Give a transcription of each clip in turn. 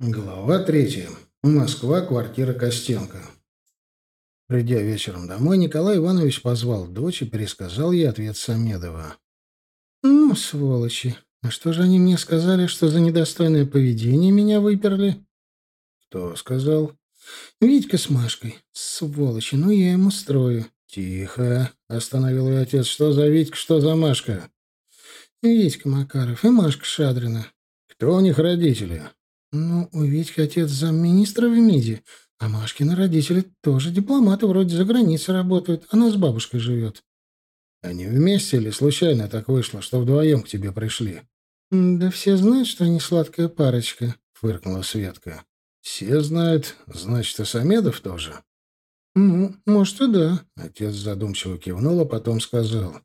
Глава третья. Москва, квартира Костенко. Придя вечером домой, Николай Иванович позвал дочь и пересказал ей ответ Самедова. «Ну, сволочи, а что же они мне сказали, что за недостойное поведение меня выперли?» «Кто сказал?» «Витька с Машкой. Сволочи, ну я ему строю». «Тихо!» — остановил ее отец. «Что за Витька, что за Машка?» «Витька Макаров и Машка Шадрина». «Кто у них родители?» Ну, у Витьки отец замминистра в МИДе, а Машкины родители тоже дипломаты, вроде за границей работают. Она с бабушкой живет. Они вместе или случайно так вышло, что вдвоем к тебе пришли? Да все знают, что они сладкая парочка, фыркнула Светка. Все знают, значит, и Самедов тоже. Ну, может, и да. Отец задумчиво кивнул, а потом сказал.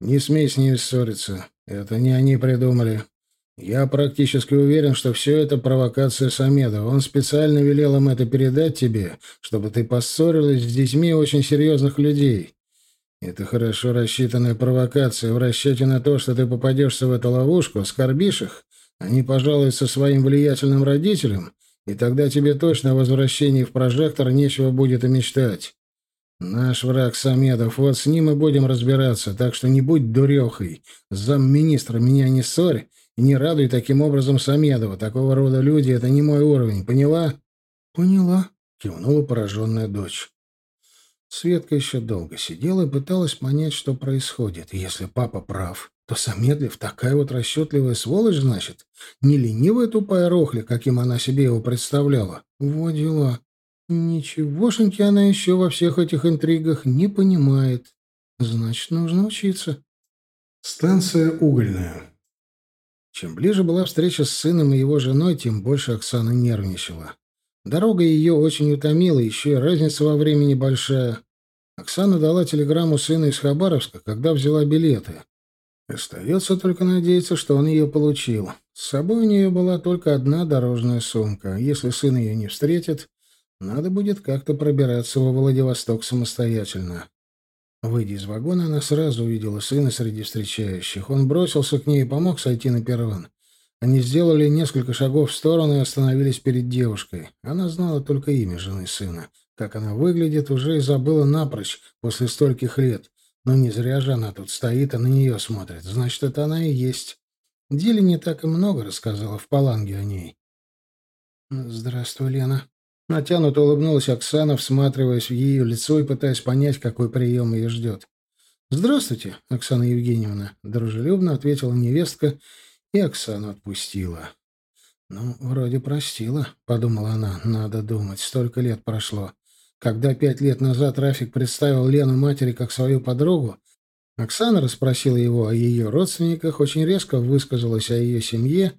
Не смей с ними ссориться. Это не они придумали. Я практически уверен, что все это провокация Самедова. Он специально велел им это передать тебе, чтобы ты поссорилась с детьми очень серьезных людей. Это хорошо рассчитанная провокация в расчете на то, что ты попадешься в эту ловушку, оскорбишь их, они пожалуются своим влиятельным родителям, и тогда тебе точно о возвращении в прожектор нечего будет и мечтать. Наш враг Самедов, вот с ним и будем разбираться, так что не будь дурехой. Замминистра меня не ссорь, и не радуй таким образом Самедова. Такого рода люди — это не мой уровень. Поняла? — Поняла, — кивнула пораженная дочь. Светка еще долго сидела и пыталась понять, что происходит. Если папа прав, то Самедлив такая вот расчетливая сволочь, значит? Не ленивая тупая рохля, каким она себе его представляла. Вот дела. Ничегошеньки она еще во всех этих интригах не понимает. Значит, нужно учиться. Станция угольная. Чем ближе была встреча с сыном и его женой, тем больше Оксана нервничала. Дорога ее очень утомила, еще и разница во времени большая. Оксана дала телеграмму сыну из Хабаровска, когда взяла билеты. Остается только надеяться, что он ее получил. С собой у нее была только одна дорожная сумка. Если сын ее не встретит, надо будет как-то пробираться во Владивосток самостоятельно. Выйдя из вагона, она сразу увидела сына среди встречающих. Он бросился к ней и помог сойти на перрон. Они сделали несколько шагов в сторону и остановились перед девушкой. Она знала только имя жены сына. Как она выглядит, уже и забыла напрочь после стольких лет. Но не зря же она тут стоит, а на нее смотрит. Значит, это она и есть. Дили не так и много рассказала в Паланге о ней. «Здравствуй, Лена», Натянуто улыбнулась Оксана, всматриваясь в ее лицо и пытаясь понять, какой прием ее ждет. «Здравствуйте, Оксана Евгеньевна», — дружелюбно ответила невестка, и Оксану отпустила. «Ну, вроде простила», — подумала она. «Надо думать, столько лет прошло. Когда пять лет назад Рафик представил Лену матери как свою подругу, Оксана расспросила его о ее родственниках, очень резко высказалась о ее семье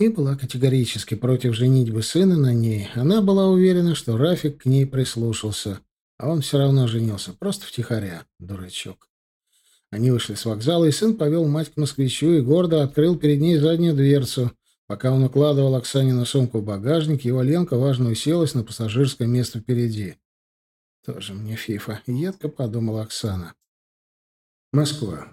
и была категорически против женитьбы сына на ней. Она была уверена, что Рафик к ней прислушался, а он все равно женился, просто втихаря, дурачок. Они вышли с вокзала, и сын повел мать к москвичу и гордо открыл перед ней заднюю дверцу. Пока он укладывал Оксане на сумку в багажник, его Ленка важно уселась на пассажирское место впереди. «Тоже мне фифа», — едко подумала Оксана. Москва.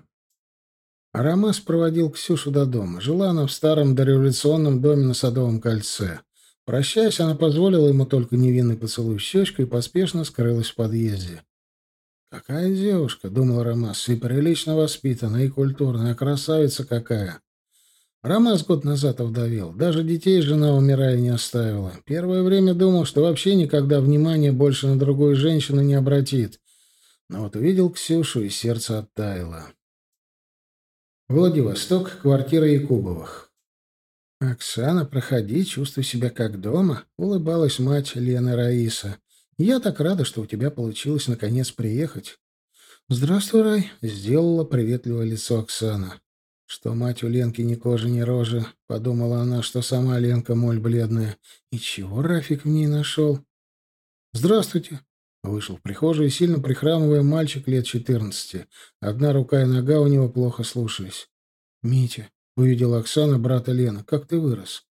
Арамас проводил Ксюшу до дома. Жила она в старом дореволюционном доме на Садовом кольце. Прощаясь, она позволила ему только невинный поцелуй в щечку и поспешно скрылась в подъезде. «Какая девушка!» — думал Рамас. «И прилично воспитанная, и культурная, красавица какая!» Рамас год назад овдовел. Даже детей жена, умирая, не оставила. Первое время думал, что вообще никогда внимания больше на другую женщину не обратит. Но вот увидел Ксюшу, и сердце оттаяло. Владивосток, квартира Якубовых. «Оксана, проходи, чувствуй себя как дома», — улыбалась мать Лены Раиса. «Я так рада, что у тебя получилось наконец приехать». «Здравствуй, Рай», — сделала приветливое лицо Оксана. Что мать у Ленки ни кожи, ни рожи, подумала она, что сама Ленка моль бледная. И чего Рафик в ней нашел? «Здравствуйте», Вышел в прихожую, сильно прихрамывая мальчик лет четырнадцати. Одна рука и нога у него плохо слушались. «Митя», — увидела Оксана, брата Лена, — «как ты вырос?»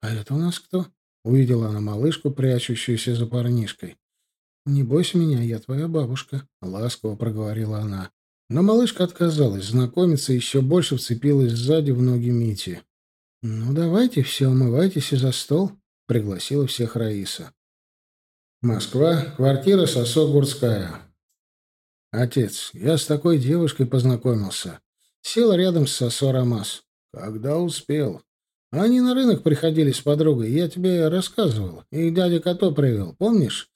«А это у нас кто?» — увидела она малышку, прячущуюся за парнишкой. «Не бойся меня, я твоя бабушка», — ласково проговорила она. Но малышка отказалась знакомиться и еще больше вцепилась сзади в ноги Мити. «Ну, давайте все, умывайтесь и за стол», — пригласила всех Раиса. «Москва, квартира Сосо Гурская». «Отец, я с такой девушкой познакомился. Сел рядом с Сосо Ромас. Когда успел. Они на рынок приходили с подругой, я тебе рассказывал. Их дядя Като привел, помнишь?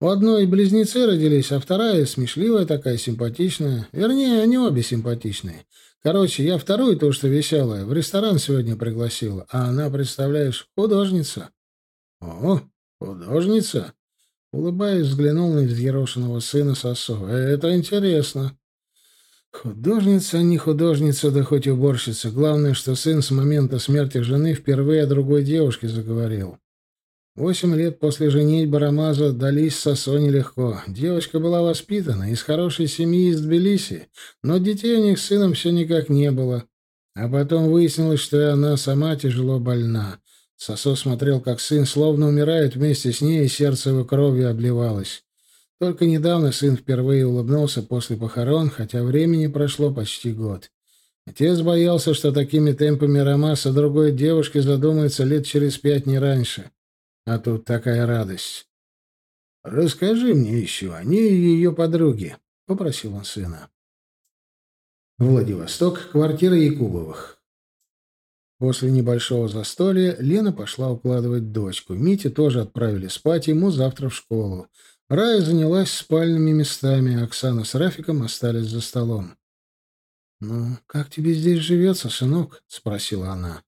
У одной близнецы родились, а вторая смешливая такая, симпатичная. Вернее, они обе симпатичные. Короче, я вторую, то, что веселая, в ресторан сегодня пригласила. А она, представляешь, художница. О, художница? Улыбаясь, взглянул на взъерошенного сына Сосо. Это интересно. Художница, не художница, да хоть уборщица. Главное, что сын с момента смерти жены впервые о другой девушке заговорил. Восемь лет после женитьбы Рамаза дались Сосо нелегко. Девочка была воспитана, из хорошей семьи из Тбилиси, но детей у них с сыном все никак не было. А потом выяснилось, что и она сама тяжело больна. Сосо смотрел, как сын словно умирает вместе с ней, и сердце его кровью обливалось. Только недавно сын впервые улыбнулся после похорон, хотя времени прошло почти год. Отец боялся, что такими темпами Ромаса другой девушке задумается лет через пять не раньше. А тут такая радость. «Расскажи мне еще о ней и ее подруге», — попросил он сына. Владивосток, квартира Якубовых. После небольшого застолья Лена пошла укладывать дочку. Мите тоже отправили спать, ему завтра в школу. Рая занялась спальными местами, а Оксана с Рафиком остались за столом. «Ну, как тебе здесь живется, сынок?» — спросила она.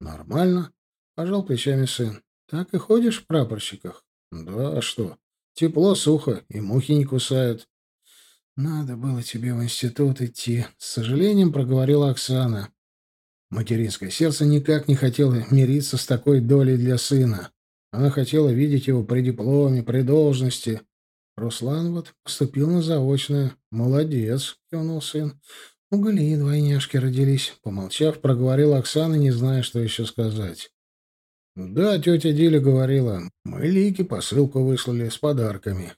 «Нормально», — пожал плечами сын. Так и ходишь в прапорщиках? Да, а что? Тепло, сухо, и мухи не кусают. Надо было тебе в институт идти, с сожалением проговорила Оксана. Материнское сердце никак не хотело мириться с такой долей для сына. Она хотела видеть его при дипломе, при должности. Руслан вот поступил на заочное. Молодец, кивнул сын. Угли двойняшки родились. Помолчав, проговорила Оксана, не зная, что еще сказать. «Да, тетя Диля говорила. Мы Лике посылку выслали с подарками».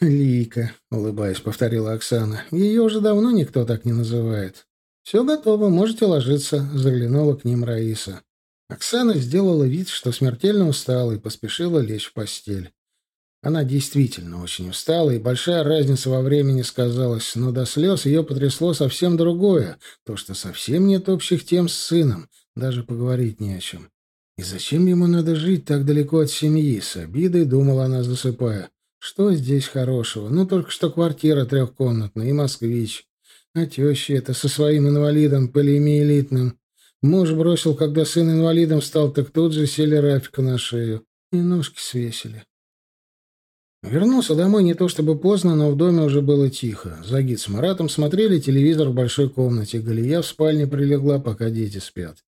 «Лика», — улыбаясь, повторила Оксана. «Ее уже давно никто так не называет». «Все готово, можете ложиться», — заглянула к ним Раиса. Оксана сделала вид, что смертельно устала, и поспешила лечь в постель. Она действительно очень устала, и большая разница во времени сказалась, но до слез ее потрясло совсем другое, то, что совсем нет общих тем с сыном, даже поговорить не о чем. И зачем ему надо жить так далеко от семьи? С обидой думала она, засыпая. Что здесь хорошего? Ну, только что квартира трехкомнатная и москвич. А теща это со своим инвалидом полиэмиелитным. Муж бросил, когда сын инвалидом стал, так тут же сели Рафика на шею. И ножки свесили. Вернулся домой не то чтобы поздно, но в доме уже было тихо. Загид с Маратом смотрели телевизор в большой комнате. Галия в спальне прилегла, пока дети спят.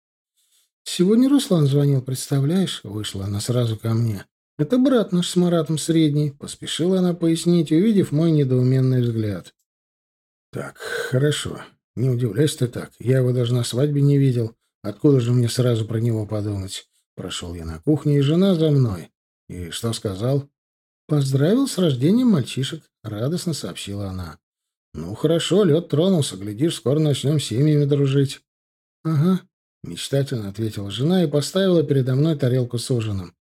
«Сегодня Руслан звонил, представляешь?» Вышла она сразу ко мне. «Это брат наш с Маратом средний», — поспешила она пояснить, увидев мой недоуменный взгляд. «Так, хорошо. Не удивляйся ты так. Я его даже на свадьбе не видел. Откуда же мне сразу про него подумать?» Прошел я на кухню, и жена за мной. «И что сказал?» «Поздравил с рождением мальчишек», — радостно сообщила она. «Ну, хорошо, лед тронулся. Глядишь, скоро начнем семьями дружить». «Ага, — мечтательно ответила жена и поставила передо мной тарелку с ужином.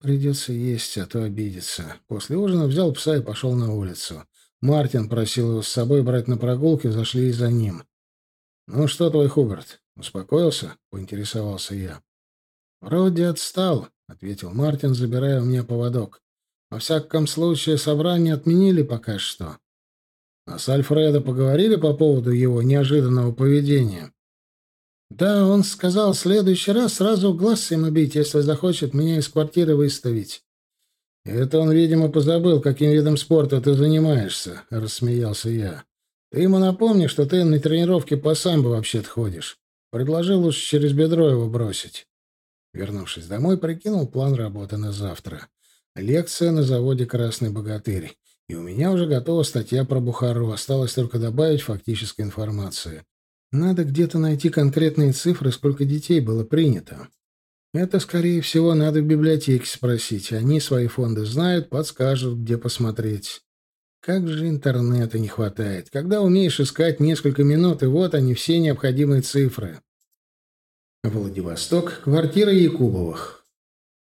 «Придется есть, а то обидится». После ужина взял пса и пошел на улицу. Мартин просил его с собой брать на прогулки, зашли и за ним. «Ну что твой Хугарт, успокоился?» — поинтересовался я. «Вроде отстал», — ответил Мартин, забирая у меня поводок. «Во всяком случае, собрание отменили пока что». «А с Альфредо поговорили по поводу его неожиданного поведения?» Да, он сказал, в следующий раз сразу глаз ему бить, если захочет меня из квартиры выставить. Это он, видимо, позабыл, каким видом спорта ты занимаешься, рассмеялся я. Ты ему напомни, что ты на тренировке по самбо вообще-то ходишь. Предложил лучше через бедро его бросить. Вернувшись домой, прикинул план работы на завтра. Лекция на заводе «Красный богатырь». И у меня уже готова статья про Бухару. Осталось только добавить фактической информации. Надо где-то найти конкретные цифры, сколько детей было принято. Это, скорее всего, надо в библиотеке спросить. Они свои фонды знают, подскажут, где посмотреть. Как же интернета не хватает. Когда умеешь искать несколько минут, и вот они, все необходимые цифры. Владивосток, квартира Якубовых.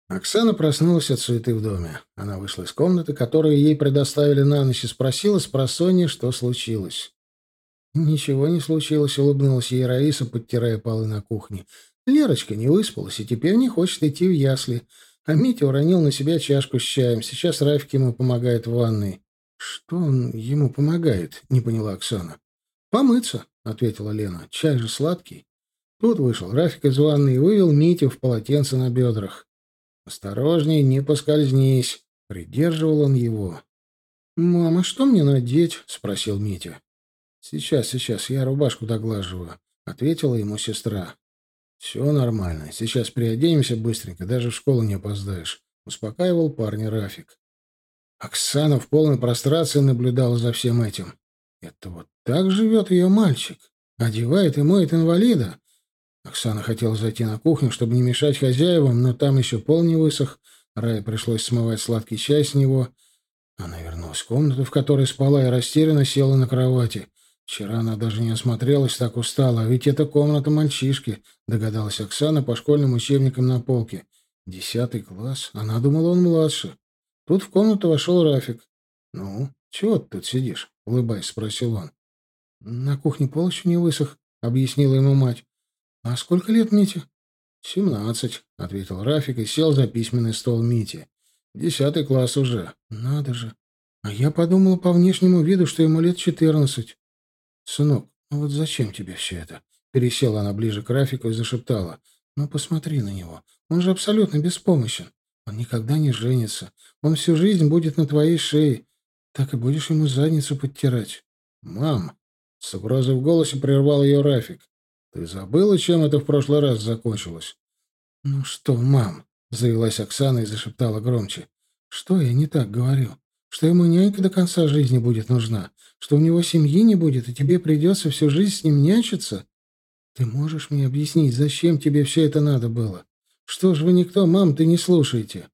Оксана проснулась от суеты в доме. Она вышла из комнаты, которую ей предоставили на ночь, и спросила с просонья, что случилось. «Ничего не случилось», — улыбнулась ей Раиса, подтирая полы на кухне. «Лерочка не выспалась и теперь не хочет идти в ясли. А Митя уронил на себя чашку с чаем. Сейчас Рафик ему помогает в ванной». «Что он ему помогает?» — не поняла Оксана. «Помыться», — ответила Лена. «Чай же сладкий». Тут вышел Рафик из ванной и вывел Митю в полотенце на бедрах. «Осторожней, не поскользнись», — придерживал он его. «Мама, что мне надеть?» — спросил Митя. «Сейчас, сейчас, я рубашку доглаживаю», — ответила ему сестра. «Все нормально. Сейчас приоденемся быстренько, даже в школу не опоздаешь», — успокаивал парня Рафик. Оксана в полной прострации наблюдала за всем этим. «Это вот так живет ее мальчик? Одевает и моет инвалида?» Оксана хотела зайти на кухню, чтобы не мешать хозяевам, но там еще пол не высох. Рае пришлось смывать сладкий чай с него. Она вернулась в комнату, в которой спала, и растерянно села на кровати. Вчера она даже не осмотрелась, так устала. А ведь это комната мальчишки, догадалась Оксана по школьным учебникам на полке. Десятый класс. Она думала, он младше. Тут в комнату вошел Рафик. «Ну, чего ты тут сидишь?» — улыбаясь, спросил он. «На кухне пол еще не высох», — объяснила ему мать. «А сколько лет Мите?» «Семнадцать», — ответил Рафик и сел за письменный стол Мити. «Десятый класс уже». «Надо же. А я подумала по внешнему виду, что ему лет четырнадцать». «Сынок, ну вот зачем тебе все это?» Пересела она ближе к Рафику и зашептала. «Ну, посмотри на него. Он же абсолютно беспомощен. Он никогда не женится. Он всю жизнь будет на твоей шее. Так и будешь ему задницу подтирать». «Мам!» — с угрозой в голосе прервал ее Рафик. «Ты забыла, чем это в прошлый раз закончилось?» «Ну что, мам?» — завелась Оксана и зашептала громче. «Что я не так говорю? Что ему нянька до конца жизни будет нужна? что у него семьи не будет, и тебе придется всю жизнь с ним нянчиться? Ты можешь мне объяснить, зачем тебе все это надо было? Что ж вы никто, мам, ты не слушаете?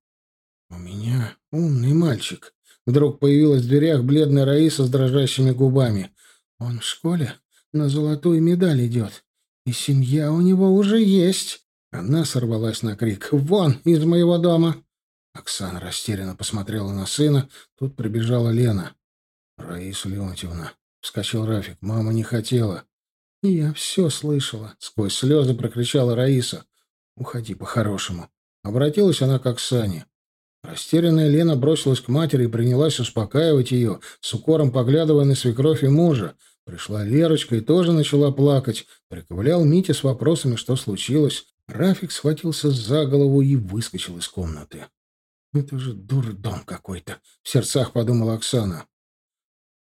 У меня умный мальчик. Вдруг появилась в дверях бледная Раиса с дрожащими губами. Он в школе на золотую медаль идет. И семья у него уже есть. Она сорвалась на крик. «Вон из моего дома!» Оксана растерянно посмотрела на сына. Тут прибежала Лена. «Раиса Леонтьевна», — вскочил Рафик, — «мама не хотела». «Я все слышала», — сквозь слезы прокричала Раиса. «Уходи по-хорошему». Обратилась она к Оксане. Растерянная Лена бросилась к матери и принялась успокаивать ее, с укором поглядывая на свекровь и мужа. Пришла Лерочка и тоже начала плакать. Приковылял Митя с вопросами, что случилось. Рафик схватился за голову и выскочил из комнаты. «Это же дурдом какой-то», — в сердцах подумала Оксана.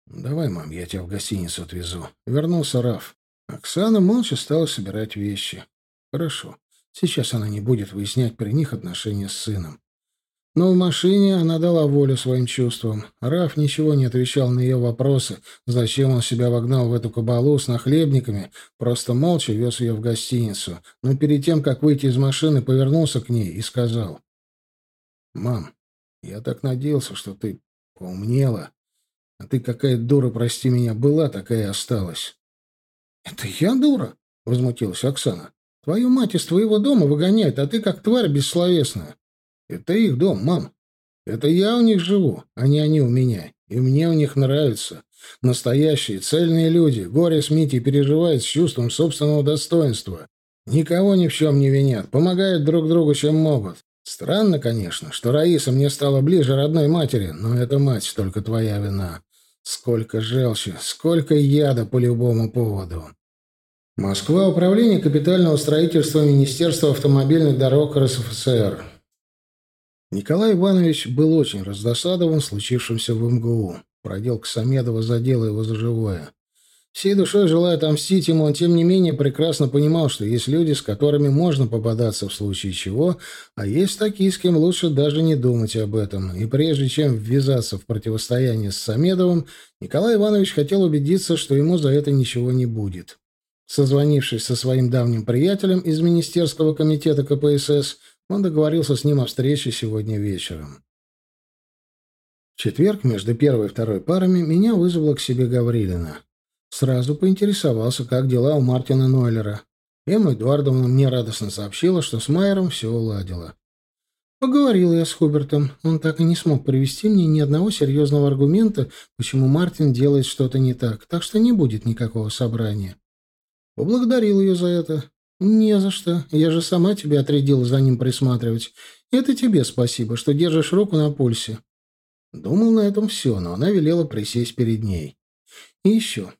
«Давай, мам, я тебя в гостиницу отвезу». Вернулся Раф. Оксана молча стала собирать вещи. «Хорошо. Сейчас она не будет выяснять при них отношения с сыном». Но в машине она дала волю своим чувствам. Раф ничего не отвечал на ее вопросы, зачем он себя вогнал в эту кабалу с нахлебниками, просто молча вез ее в гостиницу. Но перед тем, как выйти из машины, повернулся к ней и сказал. «Мам, я так надеялся, что ты поумнела. А ты какая дура, прости меня, была, такая и осталась. — Это я дура? — возмутилась Оксана. — Твою мать из твоего дома выгоняют, а ты как тварь бессловесная. — Это их дом, мам. Это я у них живу, а не они у меня. И мне у них нравится. Настоящие, цельные люди. Горе с Митей переживают с чувством собственного достоинства. Никого ни в чем не винят, помогают друг другу, чем могут. Странно, конечно, что Раиса мне стала ближе родной матери, но это мать только твоя вина. Сколько желчи, сколько яда по любому поводу. Москва. Управление капитального строительства Министерства автомобильных дорог РСФСР. Николай Иванович был очень раздосадован случившимся в МГУ. Проделка Самедова задела его за живое. Всей душой желая отомстить ему, он тем не менее прекрасно понимал, что есть люди, с которыми можно попадаться в случае чего, а есть такие, с кем лучше даже не думать об этом. И прежде чем ввязаться в противостояние с Самедовым, Николай Иванович хотел убедиться, что ему за это ничего не будет. Созвонившись со своим давним приятелем из Министерского комитета КПСС, он договорился с ним о встрече сегодня вечером. В четверг между первой и второй парами меня вызвала к себе Гаврилина. Сразу поинтересовался, как дела у Мартина Нойлера. Эмма Эдуардовна мне радостно сообщила, что с Майером все уладила. Поговорил я с Хубертом. Он так и не смог привести мне ни одного серьезного аргумента, почему Мартин делает что-то не так, так что не будет никакого собрания. Поблагодарил ее за это. «Не за что. Я же сама тебя отрядила за ним присматривать. Это тебе спасибо, что держишь руку на пульсе». Думал, на этом все, но она велела присесть перед ней. «И еще.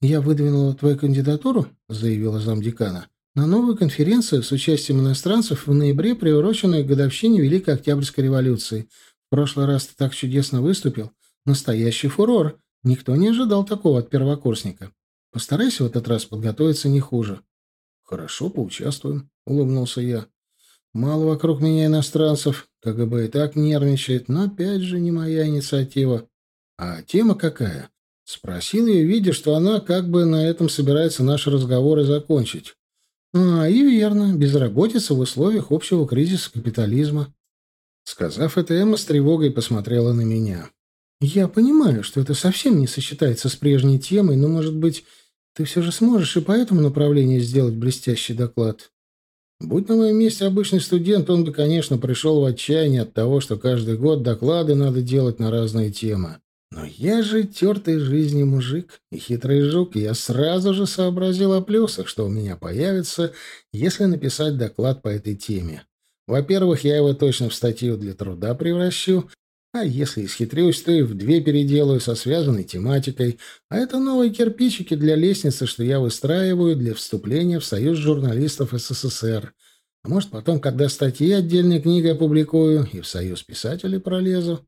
Я выдвинула твою кандидатуру», — заявила замдекана, «на новую конференцию с участием иностранцев в ноябре, приуроченную к годовщине Великой Октябрьской революции. В прошлый раз ты так чудесно выступил. Настоящий фурор. Никто не ожидал такого от первокурсника. Постарайся в этот раз подготовиться не хуже». «Хорошо, поучаствуем», — улыбнулся я. «Мало вокруг меня иностранцев. КГБ и так нервничает, но опять же не моя инициатива. А тема какая?» Спросил ее, видя, что она как бы на этом собирается наши разговоры закончить. «А, и верно, безработица в условиях общего кризиса капитализма». Сказав это, Эмма с тревогой посмотрела на меня. «Я понимаю, что это совсем не сочетается с прежней темой, но, может быть, ты все же сможешь и по этому направлению сделать блестящий доклад?» Будь на моем месте обычный студент, он бы, конечно, пришел в отчаяние от того, что каждый год доклады надо делать на разные темы. Но я же тертый жизни мужик и хитрый жук, и я сразу же сообразил о плюсах, что у меня появится, если написать доклад по этой теме. Во-первых, я его точно в статью для труда превращу, а если исхитрюсь, то и в две переделаю со связанной тематикой, а это новые кирпичики для лестницы, что я выстраиваю для вступления в Союз журналистов СССР. А может, потом, когда статьи отдельной книгой опубликую, и в Союз писателей пролезу.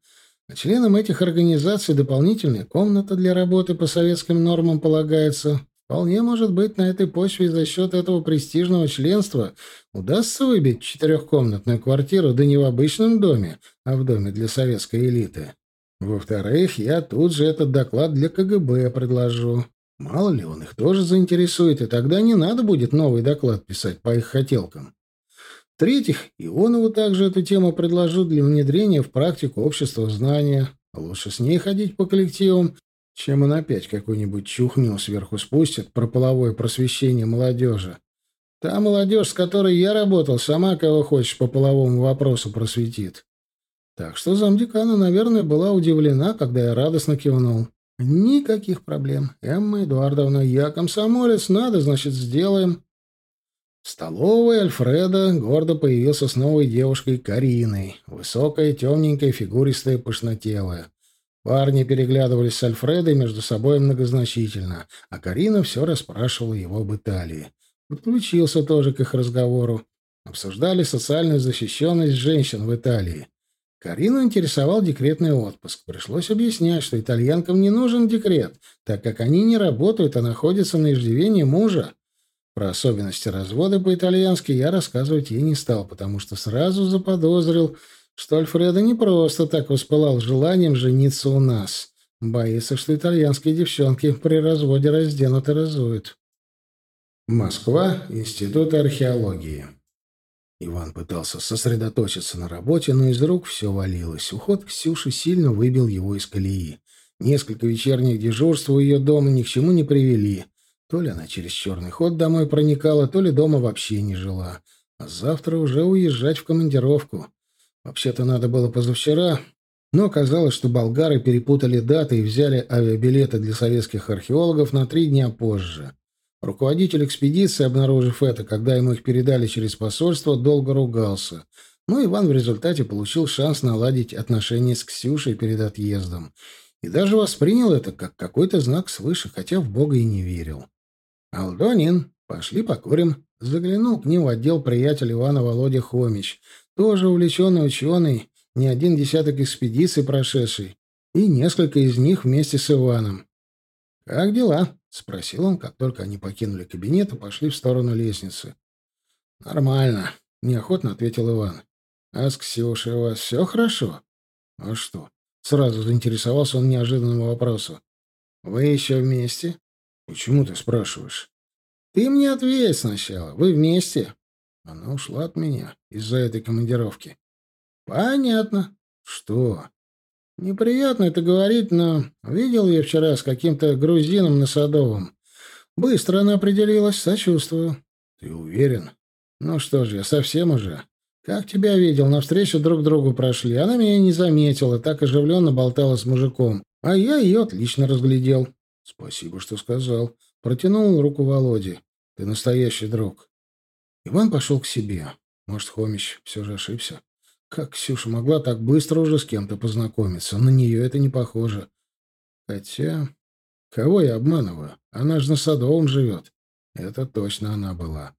А членам этих организаций дополнительная комната для работы по советским нормам полагается. Вполне может быть, на этой почве за счет этого престижного членства удастся выбить четырехкомнатную квартиру, да не в обычном доме, а в доме для советской элиты. Во-вторых, я тут же этот доклад для КГБ предложу. Мало ли, он их тоже заинтересует, и тогда не надо будет новый доклад писать по их хотелкам. В-третьих, Ионову также эту тему предложу для внедрения в практику общества знания. Лучше с ней ходить по коллективам, чем он опять какую-нибудь чухню сверху спустит про половое просвещение молодежи. Та молодежь, с которой я работал, сама кого хочешь по половому вопросу просветит. Так что замдекана, наверное, была удивлена, когда я радостно кивнул. Никаких проблем. Эмма Эдуардовна, я комсомолец, надо, значит, сделаем. В столовой Альфреда гордо появился с новой девушкой Кариной. Высокая, темненькая, фигуристая, пышнотелая. Парни переглядывались с Альфредой между собой многозначительно, а Карина все расспрашивала его об Италии. Подключился тоже к их разговору. Обсуждали социальную защищенность женщин в Италии. Карину интересовал декретный отпуск. Пришлось объяснять, что итальянкам не нужен декрет, так как они не работают, а находятся на иждивении мужа. Про особенности развода по-итальянски я рассказывать ей не стал, потому что сразу заподозрил, что Альфредо не просто так воспылал желанием жениться у нас. Боится, что итальянские девчонки при разводе разденут и разуют. Москва, Институт археологии. Иван пытался сосредоточиться на работе, но из рук все валилось. Уход Ксюши сильно выбил его из колеи. Несколько вечерних дежурств у ее дома ни к чему не привели. То ли она через черный ход домой проникала, то ли дома вообще не жила. А завтра уже уезжать в командировку. Вообще-то надо было позавчера, но оказалось, что болгары перепутали даты и взяли авиабилеты для советских археологов на три дня позже. Руководитель экспедиции, обнаружив это, когда ему их передали через посольство, долго ругался. Но Иван в результате получил шанс наладить отношения с Ксюшей перед отъездом. И даже воспринял это как какой-то знак свыше, хотя в Бога и не верил. «Алдонин, пошли покурим». Заглянул к ним в отдел приятель Ивана Володя Хомич, тоже увлеченный ученый, не один десяток экспедиций прошедший, и несколько из них вместе с Иваном. «Как дела?» — спросил он, как только они покинули кабинет и пошли в сторону лестницы. «Нормально», — неохотно ответил Иван. «А с Ксюшей у вас все хорошо?» «А что?» — сразу заинтересовался он неожиданному вопросу. «Вы еще вместе?» «Почему ты спрашиваешь?» «Ты мне ответь сначала. Вы вместе?» Она ушла от меня из-за этой командировки. «Понятно. Что?» «Неприятно это говорить, но видел я вчера с каким-то грузином на Садовом. Быстро она определилась, сочувствую». «Ты уверен?» «Ну что ж, я совсем уже. Как тебя видел, навстречу друг другу прошли. Она меня не заметила, так оживленно болтала с мужиком. А я ее отлично разглядел. Спасибо, что сказал. Протянул руку Володе. Ты настоящий друг. Иван пошел к себе. Может, Хомич все же ошибся? Как Ксюша могла так быстро уже с кем-то познакомиться? На нее это не похоже. Хотя... Кого я обманываю? Она же на Садовом живет. Это точно она была.